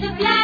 the flag.